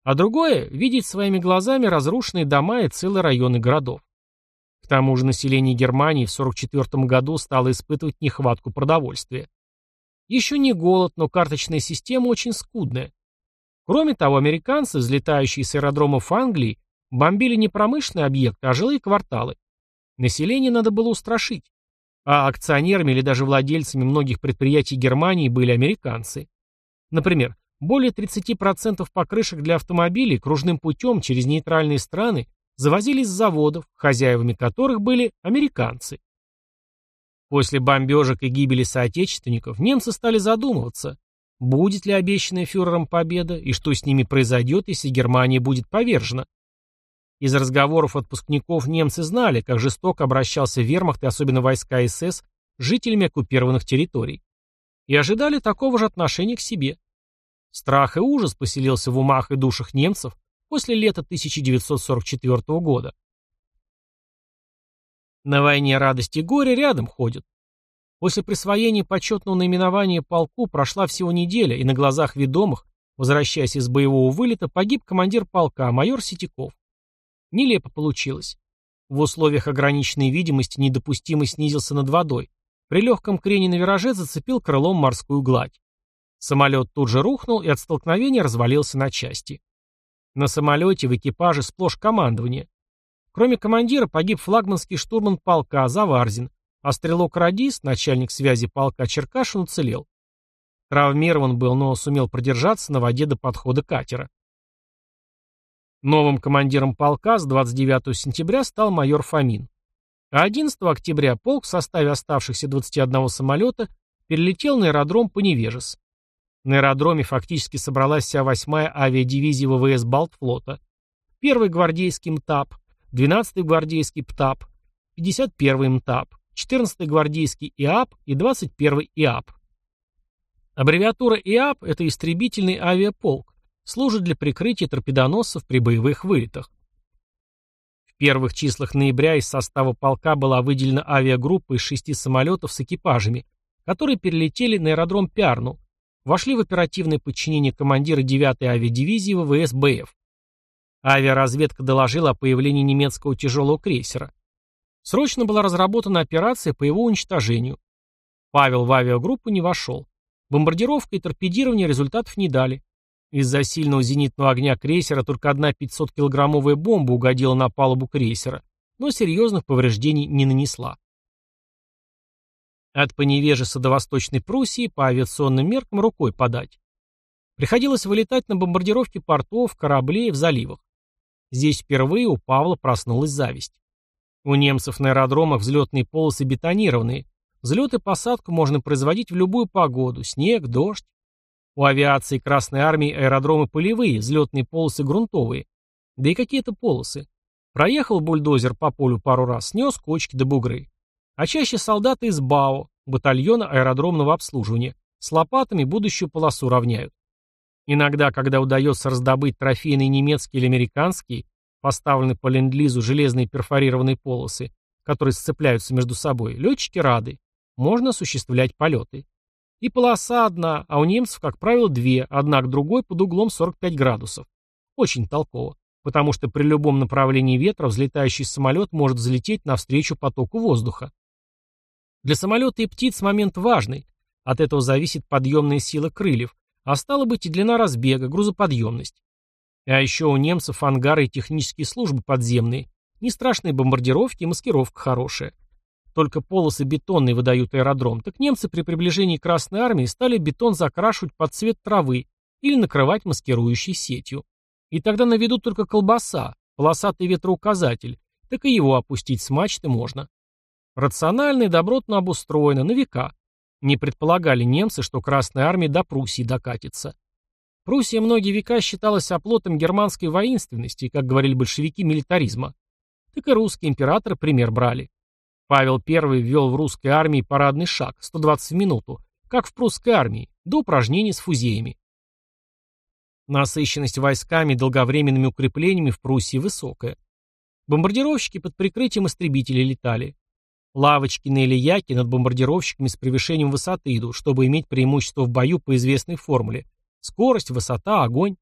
[SPEAKER 1] А другое – видеть своими глазами разрушенные дома и целые районы городов. К тому же население Германии в 1944 году стало испытывать нехватку продовольствия. Еще не голод, но карточная система очень скудная. Кроме того, американцы, взлетающие с аэродромов Англии, бомбили не промышленные объекты, а жилые кварталы. Население надо было устрашить. А акционерами или даже владельцами многих предприятий Германии были американцы. Например, более 30% покрышек для автомобилей кружным путем через нейтральные страны завозились с заводов, хозяевами которых были американцы. После бомбежек и гибели соотечественников немцы стали задумываться, будет ли обещанная фюрером победа и что с ними произойдет, если Германия будет повержена. Из разговоров отпускников немцы знали, как жестоко обращался вермахт и особенно войска СС с жителями оккупированных территорий. И ожидали такого же отношения к себе. Страх и ужас поселился в умах и душах немцев после лета 1944 года. На войне радости и горе рядом ходят. После присвоения почетного наименования полку прошла всего неделя, и на глазах ведомых, возвращаясь из боевого вылета, погиб командир полка, майор Ситяков. Нелепо получилось. В условиях ограниченной видимости недопустимо снизился над водой. При легком крене на вираже зацепил крылом морскую гладь. Самолет тут же рухнул и от столкновения развалился на части. На самолете в экипаже сплошь командование. Кроме командира погиб флагманский штурман полка Заварзин, а стрелок-радист, начальник связи полка Черкашин, уцелел. Травмирован был, но сумел продержаться на воде до подхода катера. Новым командиром полка с 29 сентября стал майор Фомин. А 11 октября полк в составе оставшихся 21 самолета перелетел на аэродром Поневежес. На аэродроме фактически собралась вся 8-я авиадивизия ВВС Балтфлота, 1-й гвардейский МТАП, 12-й гвардейский ПТАП, 51-й МТАП, 14-й гвардейский ИАП и 21-й ИАП. Аббревиатура ИАП – это истребительный авиаполк, служит для прикрытия торпедоносцев при боевых вылетах. В первых числах ноября из состава полка была выделена авиагруппа из шести самолетов с экипажами, которые перелетели на аэродром Пярну, вошли в оперативное подчинение командира 9-й авиадивизии ВВС БФ. Авиаразведка доложила о появлении немецкого тяжелого крейсера. Срочно была разработана операция по его уничтожению. Павел в авиагруппу не вошел. Бомбардировка и торпедирование результатов не дали. Из-за сильного зенитного огня крейсера только одна 500-килограммовая бомба угодила на палубу крейсера, но серьезных повреждений не нанесла. От Поневежеса до Восточной Пруссии по авиационным меркам рукой подать. Приходилось вылетать на бомбардировке портов, кораблей в заливах. Здесь впервые у Павла проснулась зависть. У немцев на аэродромах взлетные полосы бетонированные. Взлет и посадку можно производить в любую погоду, снег, дождь. У авиации Красной Армии аэродромы полевые, взлетные полосы грунтовые. Да и какие-то полосы. Проехал бульдозер по полю пару раз, снес кочки до бугры а чаще солдаты из БАО, батальона аэродромного обслуживания, с лопатами будущую полосу равняют. Иногда, когда удается раздобыть трофейные немецкие или американские, поставленные по ленд-лизу железные перфорированные полосы, которые сцепляются между собой, летчики рады, можно осуществлять полеты. И полоса одна, а у немцев, как правило, две, одна к другой под углом 45 градусов. Очень толково, потому что при любом направлении ветра взлетающий самолет может взлететь навстречу потоку воздуха. Для самолета и птиц момент важный. От этого зависит подъемная сила крыльев, а стало быть и длина разбега, грузоподъемность. А еще у немцев ангары и технические службы подземные, не страшные бомбардировки и маскировка хорошая. Только полосы бетонные выдают аэродром, так немцы при приближении Красной Армии стали бетон закрашивать под цвет травы или накрывать маскирующей сетью. И тогда наведут только колбаса, полосатый ветроуказатель, так и его опустить с мачты можно. Рационально и добротно обустроено, на века. Не предполагали немцы, что Красная Армия до Пруссии докатится. Пруссия многие века считалась оплотом германской воинственности как говорили большевики, милитаризма. Так и русские императоры пример брали. Павел I ввел в русской армии парадный шаг, 120 в минуту, как в прусской армии, до упражнений с фузеями. Насыщенность войсками и долговременными укреплениями в Пруссии высокая. Бомбардировщики под прикрытием истребителей летали. Лавочкины или яки над бомбардировщиками с превышением высоты идут, чтобы иметь преимущество в бою по известной формуле. Скорость, высота, огонь.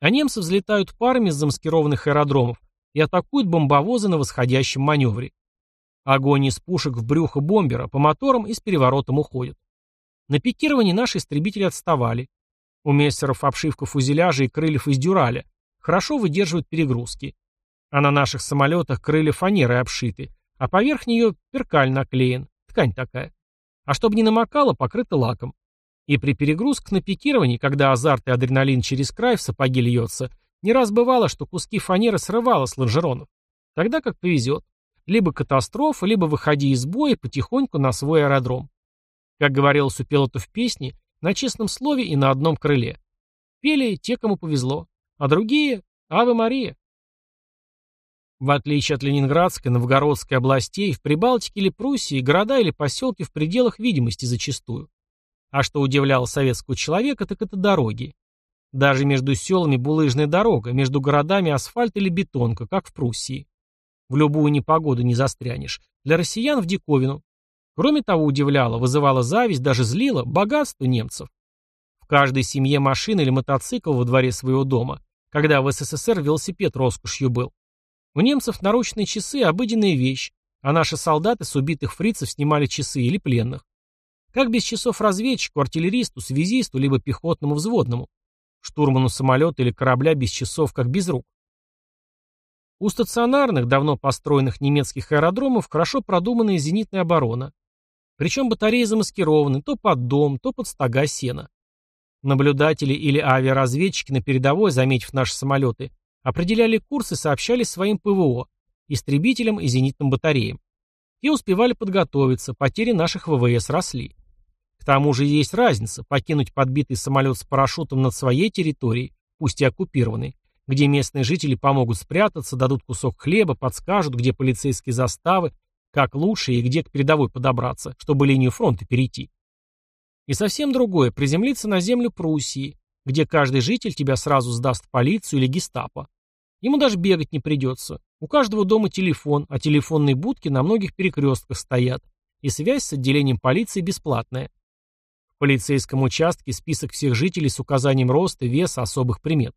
[SPEAKER 1] А немцы взлетают парами с замаскированных аэродромов и атакуют бомбовозы на восходящем маневре. Огонь из пушек в брюхо бомбера по моторам и с переворотом уходит. На пикировании наши истребители отставали. У мессеров обшивка фюзеляжа и крыльев из дюраля. Хорошо выдерживают перегрузки. А на наших самолетах крылья фанерой обшиты, а поверх нее перкаль наклеен, ткань такая. А чтобы не намокало, покрыто лаком. И при перегрузках на пикировании, когда азарт и адреналин через край в сапоги льется, не раз бывало, что куски фанеры срывало с лонжеронов. Тогда как повезет. Либо катастрофа, либо выходи из боя потихоньку на свой аэродром. Как говорилось у в песне, на честном слове и на одном крыле. Пели те, кому повезло, а другие — Аве Мария. В отличие от Ленинградской, Новгородской областей, в Прибалтике или Пруссии города или поселки в пределах видимости зачастую. А что удивляло советского человека, так это дороги. Даже между селами булыжная дорога, между городами асфальт или бетонка, как в Пруссии. В любую непогоду не застрянешь. Для россиян в диковину. Кроме того, удивляло, вызывало зависть, даже злило богатство немцев. В каждой семье машина или мотоцикл во дворе своего дома, когда в СССР велосипед роскошью был. У немцев наручные часы – обыденная вещь, а наши солдаты с убитых фрицев снимали часы или пленных. Как без часов разведчику, артиллеристу, связисту, либо пехотному взводному? Штурману самолета или корабля без часов, как без рук? У стационарных, давно построенных немецких аэродромов хорошо продуманная зенитная оборона. Причем батареи замаскированы то под дом, то под стога сена. Наблюдатели или авиаразведчики на передовой, заметив наши самолеты, определяли курс и сообщали своим ПВО, истребителям и зенитным батареям. И успевали подготовиться, потери наших ВВС росли. К тому же есть разница покинуть подбитый самолет с парашютом над своей территорией, пусть и оккупированной, где местные жители помогут спрятаться, дадут кусок хлеба, подскажут, где полицейские заставы, как лучше и где к передовой подобраться, чтобы линию фронта перейти. И совсем другое – приземлиться на землю Пруссии, где каждый житель тебя сразу сдаст в полицию или гестапо. Ему даже бегать не придется. У каждого дома телефон, а телефонные будки на многих перекрестках стоят, и связь с отделением полиции бесплатная. В полицейском участке список всех жителей с указанием роста, веса, особых примет.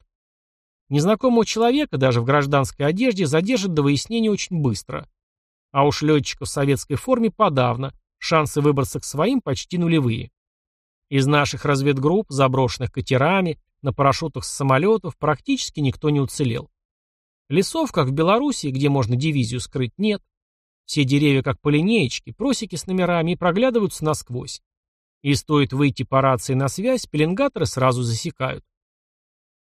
[SPEAKER 1] Незнакомого человека даже в гражданской одежде задержат до выяснения очень быстро. А уж летчиков в советской форме подавно, шансы выбраться к своим почти нулевые. Из наших разведгрупп, заброшенных катерами, на парашютах с самолетов, практически никто не уцелел. Лесов, как в Белоруссии, где можно дивизию скрыть, нет. Все деревья как по линеечке, просеки с номерами и проглядываются насквозь. И стоит выйти по рации на связь, пеленгаторы сразу засекают.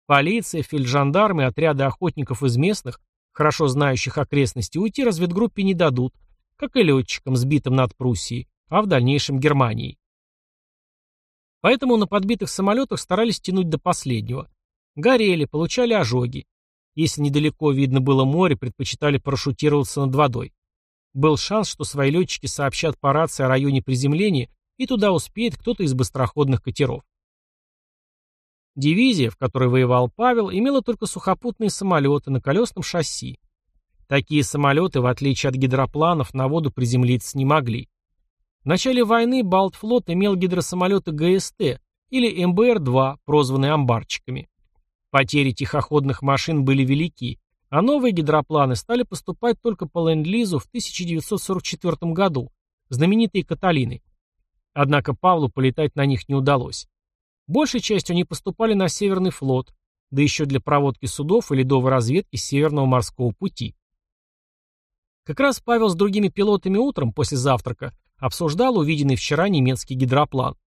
[SPEAKER 1] Полиция, фельджандармы отряды охотников из местных, хорошо знающих окрестности, уйти разведгруппе не дадут, как и летчикам, сбитым над Пруссией, а в дальнейшем Германией. Поэтому на подбитых самолетах старались тянуть до последнего. Горели, получали ожоги. Если недалеко видно было море, предпочитали парашютироваться над водой. Был шанс, что свои летчики сообщат по рации о районе приземления, и туда успеет кто-то из быстроходных катеров. Дивизия, в которой воевал Павел, имела только сухопутные самолеты на колесном шасси. Такие самолеты, в отличие от гидропланов, на воду приземлиться не могли. В начале войны Балтфлот имел гидросамолеты ГСТ или МБР-2, прозванные амбарчиками. Потери тихоходных машин были велики, а новые гидропланы стали поступать только по Ленд-Лизу в 1944 году, знаменитые «Каталины». Однако Павлу полетать на них не удалось. Большей частью они поступали на Северный флот, да еще для проводки судов и ледовой разведки Северного морского пути. Как раз Павел с другими пилотами утром после завтрака обсуждал увиденный вчера немецкий гидроплан.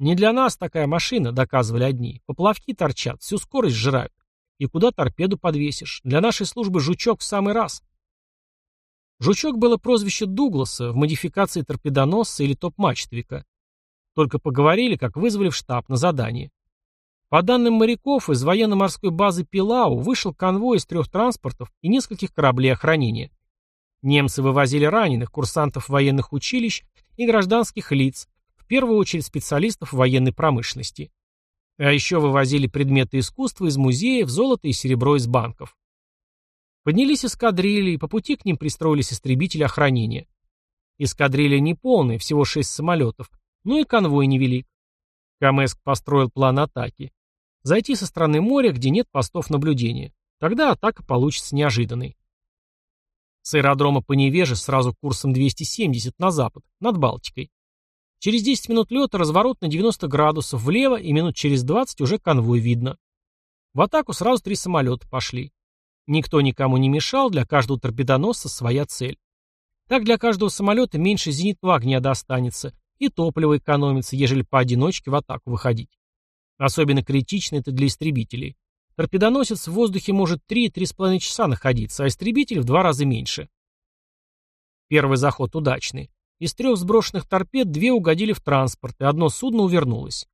[SPEAKER 1] «Не для нас такая машина», — доказывали одни. «Поплавки торчат, всю скорость сжирают. И куда торпеду подвесишь? Для нашей службы «Жучок» в самый раз». «Жучок» было прозвище Дугласа в модификации торпедоносца или топ-мачтовика. Только поговорили, как вызвали в штаб на задание. По данным моряков, из военно-морской базы Пилау вышел конвой из трех транспортов и нескольких кораблей охранения. Немцы вывозили раненых, курсантов военных училищ и гражданских лиц, первую очередь специалистов военной промышленности. А еще вывозили предметы искусства из музеев, золото и серебро из банков. Поднялись эскадрильи, и по пути к ним пристроились истребители охранения. Эскадрилья не полная, всего шесть самолетов, ну и конвой невелик. Камеск построил план атаки. Зайти со стороны моря, где нет постов наблюдения. Тогда атака получится неожиданной. С аэродрома по Невеже сразу курсом 270 на запад, над Балтикой. Через 10 минут лета разворот на 90 градусов влево и минут через 20 уже конвой видно. В атаку сразу три самолета пошли. Никто никому не мешал, для каждого торпедоносца своя цель. Так для каждого самолета меньше зенитного огня достанется, и топливо экономится, ежели поодиночке в атаку выходить. Особенно критично это для истребителей. Торпедоносец в воздухе может 3-3,5 часа находиться, а истребитель в два раза меньше. Первый заход удачный. Из трех сброшенных торпед две угодили в транспорт, и одно судно увернулось.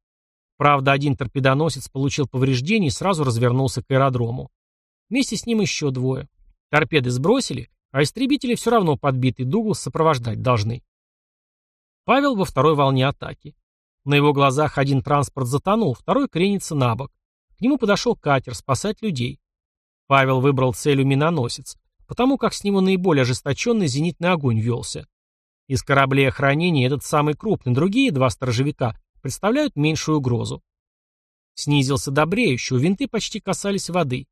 [SPEAKER 1] Правда, один торпедоносец получил повреждения и сразу развернулся к аэродрому. Вместе с ним еще двое. Торпеды сбросили, а истребители все равно подбитый Дуглас сопровождать должны. Павел во второй волне атаки. На его глазах один транспорт затонул, второй кренится на бок. К нему подошел катер спасать людей. Павел выбрал целью миноносец, потому как с него наиболее ожесточенный зенитный огонь велся. Из кораблей охранения этот самый крупный, другие два сторожевика представляют меньшую угрозу. Снизился до бреющего, винты почти касались воды.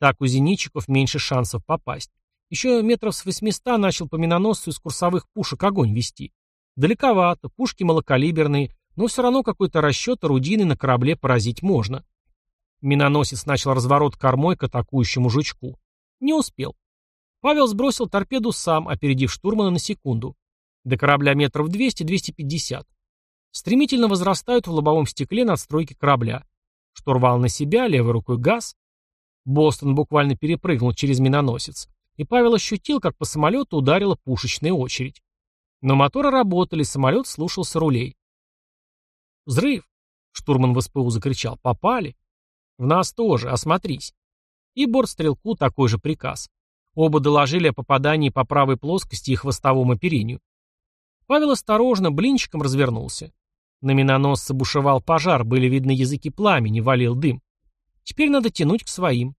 [SPEAKER 1] Так у зенитчиков меньше шансов попасть. Еще метров с 800 начал по миноносцу из курсовых пушек огонь вести. Далековато, пушки малокалиберные, но все равно какой-то расчет орудийный на корабле поразить можно. Миноносец начал разворот кормой к атакующему жучку. Не успел. Павел сбросил торпеду сам, опередив штурмана на секунду. До корабля метров 200-250. Стремительно возрастают в лобовом стекле надстройки корабля. Штурвал на себя, левой рукой газ. Бостон буквально перепрыгнул через миноносец, и Павел ощутил, как по самолету ударила пушечная очередь. Но моторы работали, самолет слушался рулей. «Взрыв!» — штурман в СПУ закричал. «Попали!» «В нас тоже, осмотрись!» И бортстрелку такой же приказ. Оба доложили о попадании по правой плоскости и хвостовому оперению. Павел осторожно, блинчиком развернулся. На миноносце бушевал пожар, были видны языки пламени, валил дым. Теперь надо тянуть к своим.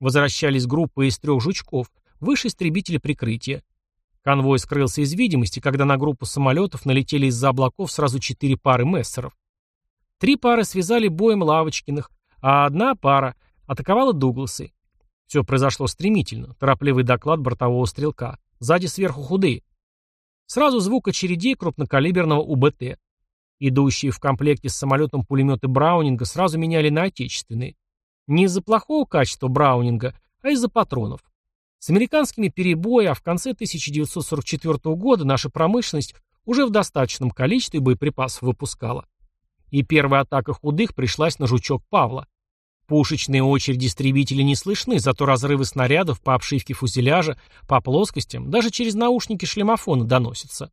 [SPEAKER 1] Возвращались группы из трех жучков, выше истребители прикрытия. Конвой скрылся из видимости, когда на группу самолетов налетели из-за облаков сразу четыре пары мессеров. Три пары связали боем Лавочкиных, а одна пара атаковала Дугласы. Все произошло стремительно. Торопливый доклад бортового стрелка. Сзади сверху худые. Сразу звук очередей крупнокалиберного УБТ. Идущие в комплекте с самолетом пулеметы Браунинга сразу меняли на отечественные. Не из-за плохого качества Браунинга, а из-за патронов. С американскими перебоями, а в конце 1944 года наша промышленность уже в достаточном количестве боеприпасов выпускала. И первая атака худых пришлась на жучок Павла. Пушечные очереди истребителей не слышны, зато разрывы снарядов по обшивке фюзеляжа, по плоскостям, даже через наушники шлемофона доносятся.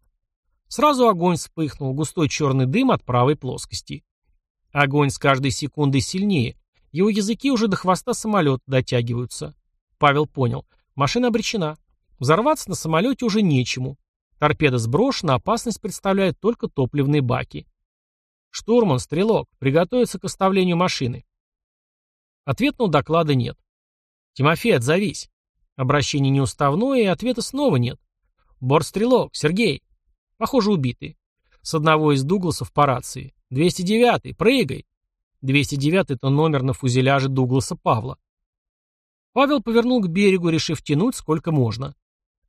[SPEAKER 1] Сразу огонь вспыхнул, густой черный дым от правой плоскости. Огонь с каждой секундой сильнее. Его языки уже до хвоста самолета дотягиваются. Павел понял. Машина обречена. Взорваться на самолете уже нечему. Торпеда сброшена, опасность представляет только топливные баки. «Штурман, стрелок, приготовиться к оставлению машины». Ответного доклада нет. «Тимофей, отзовись». Обращение неуставное, и ответа снова нет. «Бортстрелок, Сергей». Похоже, убитый. С одного из Дугласов по рации. «209-й, прыгай». 209 это номер на фузеляже Дугласа Павла. Павел повернул к берегу, решив тянуть сколько можно.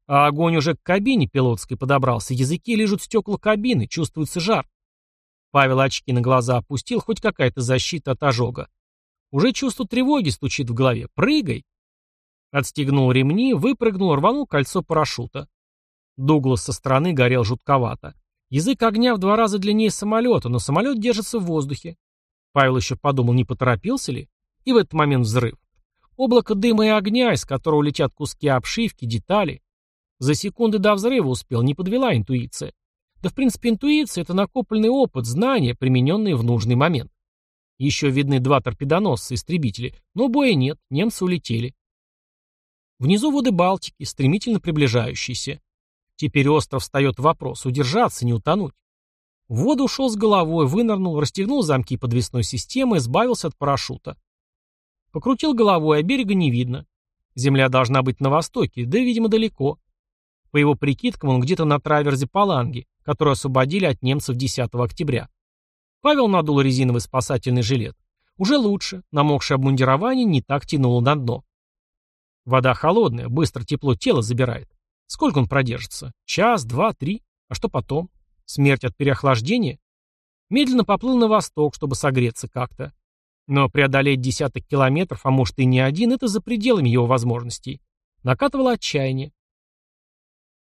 [SPEAKER 1] А огонь уже к кабине пилотской подобрался, языки лежат стекла кабины, чувствуется жар. Павел очки на глаза опустил, хоть какая-то защита от ожога. Уже чувство тревоги стучит в голове. «Прыгай!» Отстегнул ремни, выпрыгнул, рванул кольцо парашюта. Дуглас со стороны горел жутковато. Язык огня в два раза длиннее самолета, но самолет держится в воздухе. Павел еще подумал, не поторопился ли. И в этот момент взрыв. Облако дыма и огня, из которого летят куски обшивки, детали. За секунды до взрыва успел, не подвела интуиция. Да в принципе интуиция – это накопленный опыт, знания, примененные в нужный момент. Еще видны два торпедоносца, истребители, но боя нет, немцы улетели. Внизу воды Балтики, стремительно приближающиеся. Теперь остров встает вопрос, удержаться, не утонуть. В воду ушел с головой, вынырнул, расстегнул замки подвесной системы, избавился от парашюта. Покрутил головой, а берега не видно. Земля должна быть на востоке, да, видимо, далеко. По его прикидкам, он где-то на траверзе Паланги, которую освободили от немцев 10 октября. Павел надул резиновый спасательный жилет. Уже лучше, намокшее обмундирование не так тянуло на дно. Вода холодная, быстро тепло тело забирает. Сколько он продержится? Час, два, три? А что потом? Смерть от переохлаждения? Медленно поплыл на восток, чтобы согреться как-то. Но преодолеть десяток километров, а может и не один, это за пределами его возможностей. Накатывало отчаяние.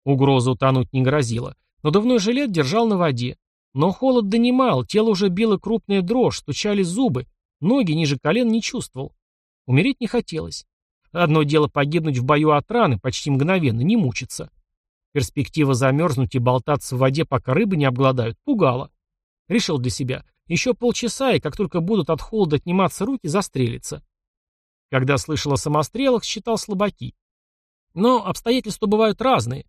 [SPEAKER 1] Угроза утонуть не грозила. Но давной жилет держал на воде. Но холод донимал, тело уже било крупная дрожь, стучали зубы, ноги ниже колен не чувствовал. Умереть не хотелось. Одно дело погибнуть в бою от раны, почти мгновенно, не мучиться. Перспектива замерзнуть и болтаться в воде, пока рыбы не обгладают, пугала. Решил для себя, еще полчаса, и как только будут от холода отниматься руки, застрелиться. Когда слышал о самострелах, считал слабаки. Но обстоятельства бывают разные.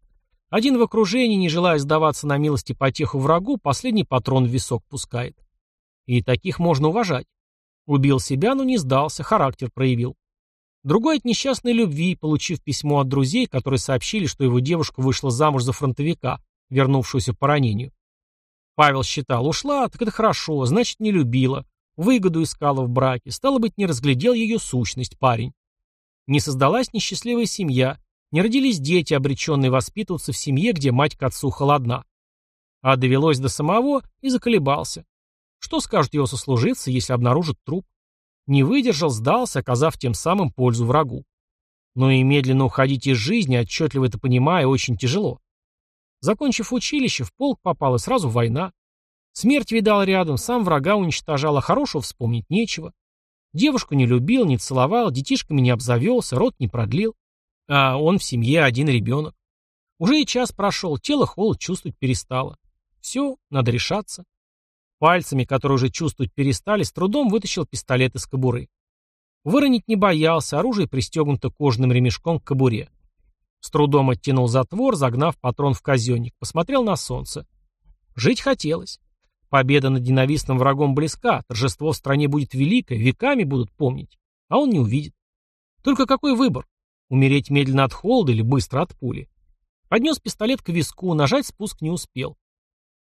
[SPEAKER 1] Один в окружении, не желая сдаваться на милости потеху врагу, последний патрон в висок пускает. И таких можно уважать. Убил себя, но не сдался, характер проявил. Другой от несчастной любви, получив письмо от друзей, которые сообщили, что его девушка вышла замуж за фронтовика, вернувшуюся по ранению. Павел считал, ушла, так это хорошо, значит, не любила, выгоду искала в браке, стало быть, не разглядел ее сущность парень. Не создалась несчастливая семья, не родились дети, обреченные воспитываться в семье, где мать к отцу холодна. А довелось до самого и заколебался. Что скажут его сослуживцы, если обнаружат труп? Не выдержал, сдался, оказав тем самым пользу врагу. Но и медленно уходить из жизни, отчетливо это понимая, очень тяжело. Закончив училище, в полк попал и сразу война. Смерть видал рядом, сам врага уничтожал, а хорошего вспомнить нечего. Девушку не любил, не целовал, детишками не обзавелся, рот не продлил. А он в семье один ребенок. Уже и час прошел, тело холод чувствовать перестало. Все, надо решаться. Пальцами, которые уже чувствовать перестали, с трудом вытащил пистолет из кобуры. Выронить не боялся, оружие пристегнуто кожаным ремешком к кобуре. С трудом оттянул затвор, загнав патрон в казенник, посмотрел на солнце. Жить хотелось. Победа над ненавистным врагом близка, торжество в стране будет великое, веками будут помнить. А он не увидит. Только какой выбор? Умереть медленно от холода или быстро от пули? Поднес пистолет к виску, нажать спуск не успел.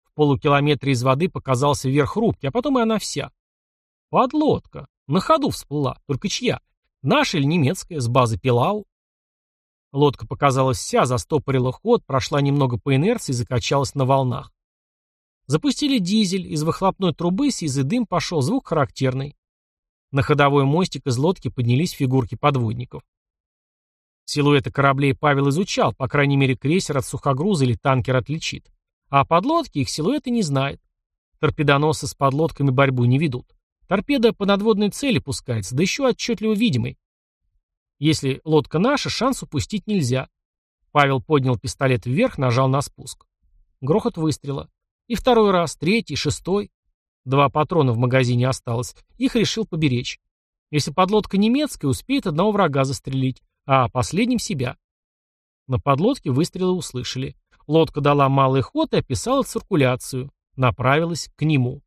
[SPEAKER 1] В полукилометре из воды показался верх рубки, а потом и она вся. Подлодка. На ходу всплыла. Только чья? Наша или немецкая, с базы Пилау? Лодка показалась вся, застопорила ход, прошла немного по инерции и закачалась на волнах. Запустили дизель, из выхлопной трубы сизый дым пошел, звук характерный. На ходовой мостик из лодки поднялись фигурки подводников. Силуэты кораблей Павел изучал, по крайней мере крейсер от сухогруза или танкер отличит. А подлодки их силуэты не знает. Торпедоносы с подлодками борьбу не ведут. Торпеда по надводной цели пускается, да еще отчетливо видимой. Если лодка наша, шанс упустить нельзя. Павел поднял пистолет вверх, нажал на спуск. Грохот выстрела. И второй раз, третий, шестой. Два патрона в магазине осталось. Их решил поберечь. Если подлодка немецкая, успеет одного врага застрелить а последним себя. На подлодке выстрелы услышали. Лодка дала малый ход и описала циркуляцию. Направилась к нему.